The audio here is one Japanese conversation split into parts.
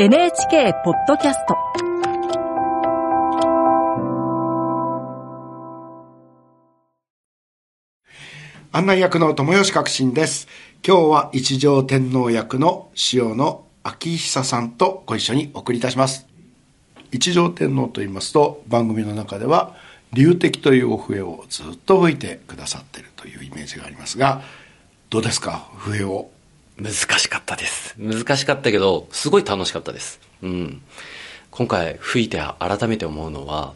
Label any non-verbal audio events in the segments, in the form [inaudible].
NHK ポッドキャスト。案内役の友吉革新です。今日は一条天皇役の塩野昭久さんとご一緒にお送りいたします。一条天皇と言いますと番組の中では流敵というお笛をずっと吹いてくださっているというイメージがありますがどうですか？笛を。難しかったです。難しかったけどすごい楽しかったです。うん。今回吹いて改めて思うのは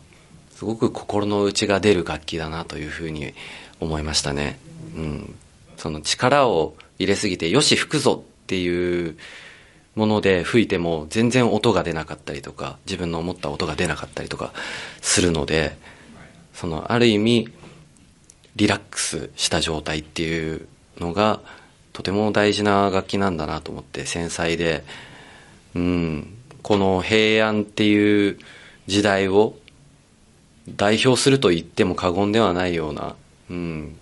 すごく心の内が出る楽器だなというふうに思いましたね。うん。その力を入れすぎてよし吹くぞっていうもので吹いても全然音が出なかったりとか自分の思った音が出なかったりとかするのでそのある意味リラックスした状態っていうのがとても大事な楽器なんだなと思って繊細で、うん、この平安っていう時代を代表すると言っても過言ではないような、うん、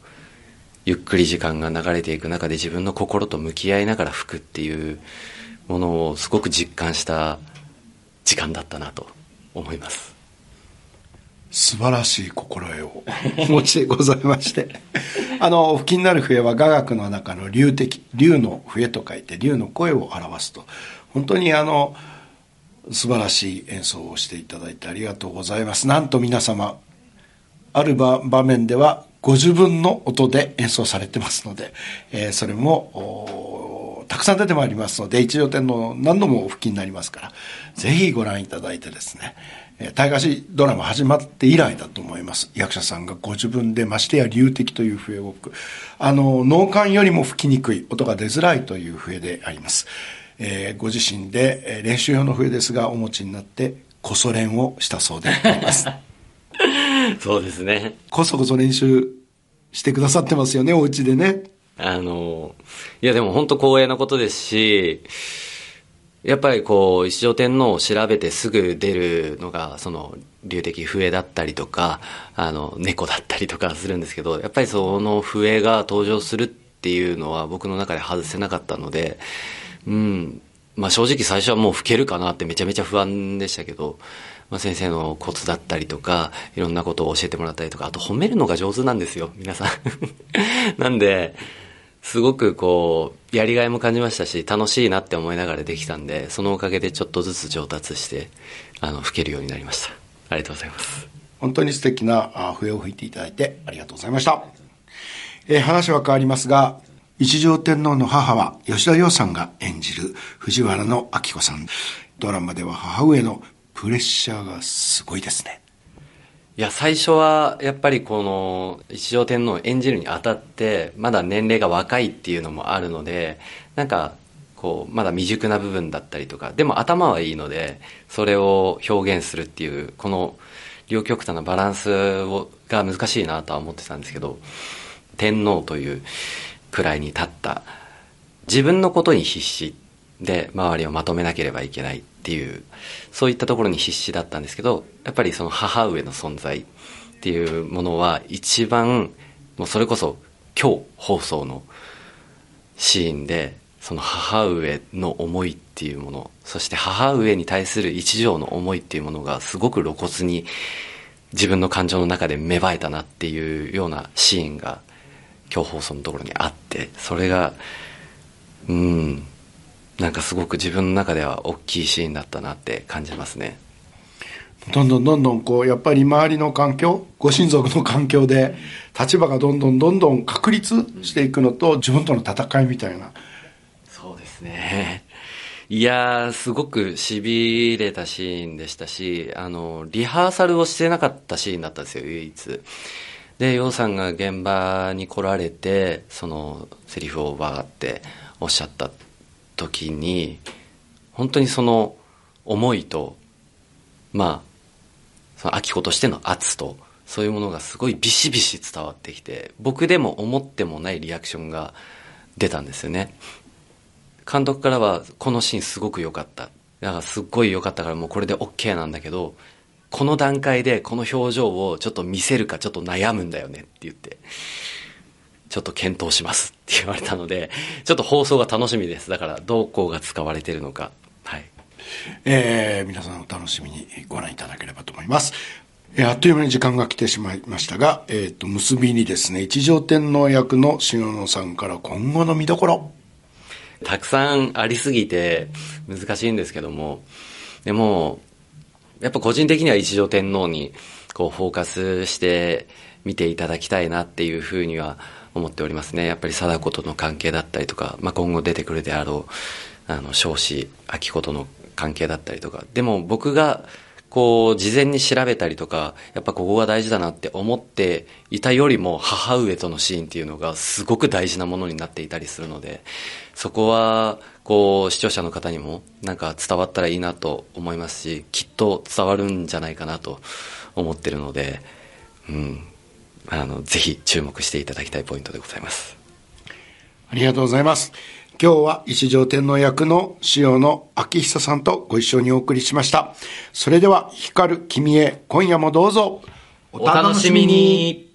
ゆっくり時間が流れていく中で自分の心と向き合いながら吹くっていうものをすごく実感した時間だったなと思います。素晴らしい心得をお持ちでございまして [laughs] あの吹きになる笛は雅楽の中の流的流の笛と書いて流の声を表すと。本当にあの素晴らしい演奏をしていただいてありがとうございます。なんと皆様ある場面ではご自分の音で演奏されてますので、えー、それもたくさん出てまいりますので一条天皇何度もお吹きになりますからぜひご覧いただいてですね大河しドラマ始まって以来だと思います。役者さんがご自分でましてや流的という笛を吹く。あの、脳幹よりも吹きにくい、音が出づらいという笛であります。えー、ご自身で練習用の笛ですがお持ちになって、こそ練をしたそうであります。[laughs] そうですね。こそこそ練習してくださってますよね、お家でね。あの、いやでも本当光栄なことですし、やっぱりこう一条天皇を調べてすぐ出るのがその竜的笛だったりとかあの猫だったりとかするんですけどやっぱりその笛が登場するっていうのは僕の中で外せなかったのでうん。まあ正直最初はもう吹けるかなってめちゃめちゃ不安でしたけど、まあ、先生のコツだったりとかいろんなことを教えてもらったりとかあと褒めるのが上手なんですよ皆さん。[laughs] なんですごくこうやりがいも感じましたし楽しいなって思いながらできたんでそのおかげでちょっとずつ上達してあの吹けるようになりました。ありがとうございます。本当に素敵な笛を吹いていただいてありがとうございました、えー、話は変わりますが一条天皇の母は吉田洋さんが演じる藤原の明子さん。ドラマでは母上のプレッシャーがすごいですね。いや最初はやっぱりこの一条天皇を演じるにあたってまだ年齢が若いっていうのもあるのでなんかこうまだ未熟な部分だったりとかでも頭はいいのでそれを表現するっていうこの両極端なバランスをが難しいなとは思ってたんですけど天皇という位に立った自分のことに必死で周りをまとめなければいけないっていうそういったところに必死だったんですけどやっぱりその母上の存在っていうものは一番もうそれこそ今日放送のシーンでその母上の思いっていうものそして母上に対する一条の思いっていうものがすごく露骨に自分の感情の中で芽生えたなっていうようなシーンが今日放送のところにあってそれがうんなんかすごく自分の中では大きいシーンだったなって感じますね。どんどんどんどんこうやっぱり周りの環境ご親族の環境で立場がどんどんどんどん確立していくのと自分との戦いみたいな。そうですね。いやすごくしびれたシーンでしたしあのリハーサルをしてなかったシーンだったんですよ唯一。で楊さんが現場に来られてそのセリフをバーっておっしゃった時に本当にその思いとまあその秋子としての圧とそういうものがすごいビシビシ伝わってきて僕でも思ってもないリアクションが出たんですよね。監督からはこのシーンすごく良かった。だからすっごい良かったからもうこれで OK なんだけどこの段階でこの表情をちょっと見せるかちょっと悩むんだよねって言って。ちょっと検討しますって言われたので、[laughs] ちょっと放送が楽しみです。だから、どこが使われてるのか。はい。えー、皆さんお楽しみにご覧いただければと思います。えーあっという間に時間が来てしまいましたが、えっ、と、結びにですね、一条天皇役の篠野さんから今後の見どころ。たくさんありすぎて難しいんですけども、でも、やっぱ個人的には一条天皇にこうフォーカスして見ていただきたいなっていうふうには思っておりますね。やっぱり貞子との関係だったりとか、まあ、今後出てくるであろう、あの、少子、秋子との関係だったりとか。でも僕が、こう、事前に調べたりとか、やっぱここが大事だなって思っていたよりも、母上とのシーンっていうのがすごく大事なものになっていたりするので、そこは、こう、視聴者の方にも、なんか伝わったらいいなと思いますし、きっと伝わるんじゃないかなと思ってるので、うん。あの、ぜひ注目していただきたいポイントでございます。ありがとうございます。今日は一条天皇役の塩野昭久さんとご一緒にお送りしました。それでは、光る君へ、今夜もどうぞお楽しみに